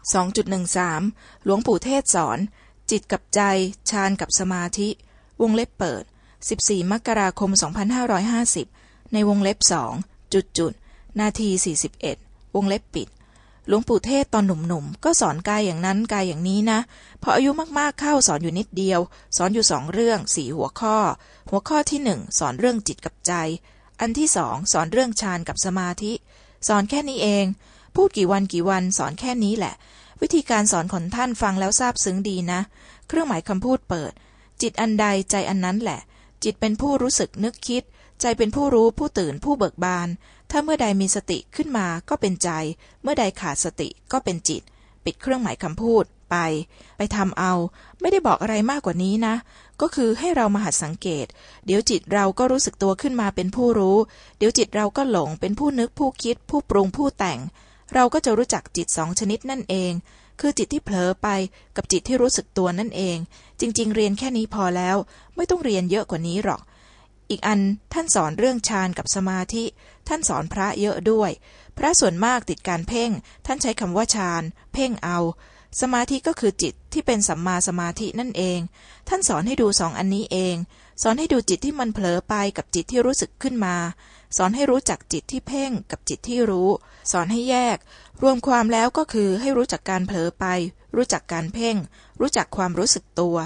2.13 หลวงปู่เทศสอน จิตกับใจฌานกับสมาธิ วงเล็บเปิด 14 มกราคม 2550 ในวงเล็บสองจุดจุดนาที 41 วงเล็บปิด หลวงปู่เทศตอนหนุ่มๆ ก็สอนกายอย่างนั้นกายอย่างนี้นะ พออายุมากๆเข้าสอนอยู่นิดเดียว สอนอยู่สองเรื่องสี่หัวข้อ หัวข้อที่หนึ่งสอนเรื่องจิตกับใจ อันที่สองสอนเรื่องฌานกับสมาธิ สอนแค่นี้เอง พูดกี่วันกี่วันสอนแค่นี้แหละ วิธีการสอนของท่านฟังแล้วซาบซึ้งดีนะ เครื่องหมายคำพูดเปิด จิตอันใดใจอันนั้นแหละ จิตเป็นผู้รู้สึกนึกคิด ใจเป็นผู้รู้ผู้ตื่นผู้เบิกบาน ถ้าเมื่อใดมีสติขึ้นมาก็เป็นใจ เมื่อใดขาดสติก็เป็นจิต ปิดเครื่องหมายคำพูดไป ไปทำเอา ไม่ได้บอกอะไรมากกว่านี้นะ ก็คือให้เรามาหัดสังเกต เดี๋ยวจิตเราก็รู้สึกตัวขึ้นมาเป็นผู้รู้ เดี๋ยวจิตเราก็หลงเป็นผู้นึกผู้คิด ผู้ปรุงผู้แต่ง เราก็จะรู้จักจิตสองชนิดนั่นเอง คือจิตที่เผลอไปกับจิตที่รู้สึกตัวนั่นเอง จริง ๆ เรียนแค่นี้พอแล้ว ไม่ต้องเรียนเยอะกว่านี้หรอก อีกอันท่านสอนเรื่องฌานกับสมาธิ ท่านสอนพระเยอะด้วย พระส่วนมากติดการเพ่ง ท่านใช้คำว่าฌาน เพ่งเอา สมาธิก็คือจิตที่เป็นสัมมาสมาธินั่นเอง ท่านสอนให้ดูสองอันนี้เอง สอนให้ดูจิตที่มันเผลอไปกับจิตที่รู้สึกขึ้นมา สอนให้รู้จักจิตที่เพ่งกับจิตที่รู้ สอนให้แยก รวมความแล้วก็คือให้รู้จักการเผลอไป รู้จักการเพ่ง รู้จักความรู้สึกตัว